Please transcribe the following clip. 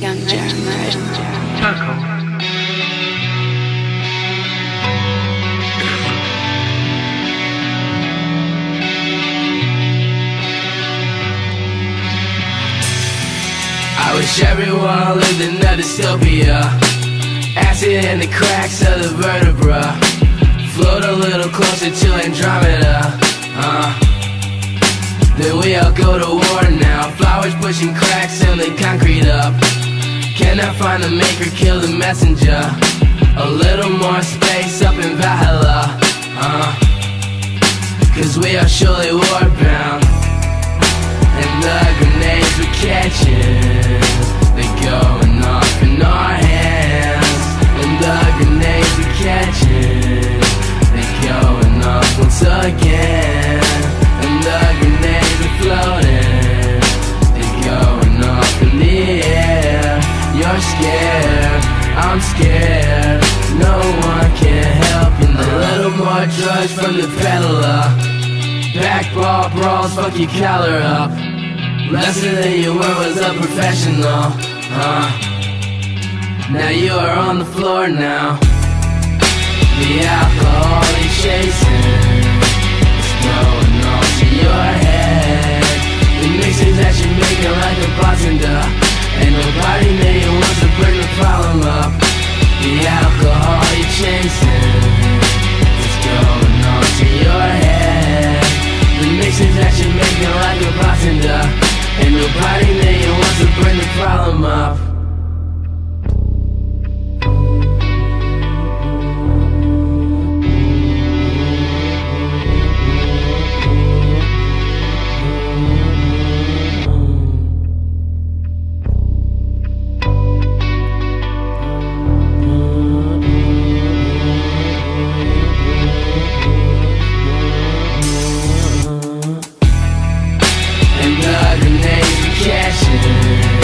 Young. Taco. I wish everyone lived in a dystopia Acid in the cracks of the vertebra Float a little closer to Andromeda uh. Then we all go to war now Flowers pushing cracks in the concrete up Cannot find the maker, kill the messenger A little more space up in Valhalla uh. Cause we are surely war bound And the I'm scared. No one can help you. Now. A little more drugs from the peddler Backball brawls, fuck your collar up. Lesser than you were was a professional huh? Now you are on the floor now. The alcohol is chasing. Is blowing all your head. The mixes that you're making like a bartender. And nobody made it once somebody shit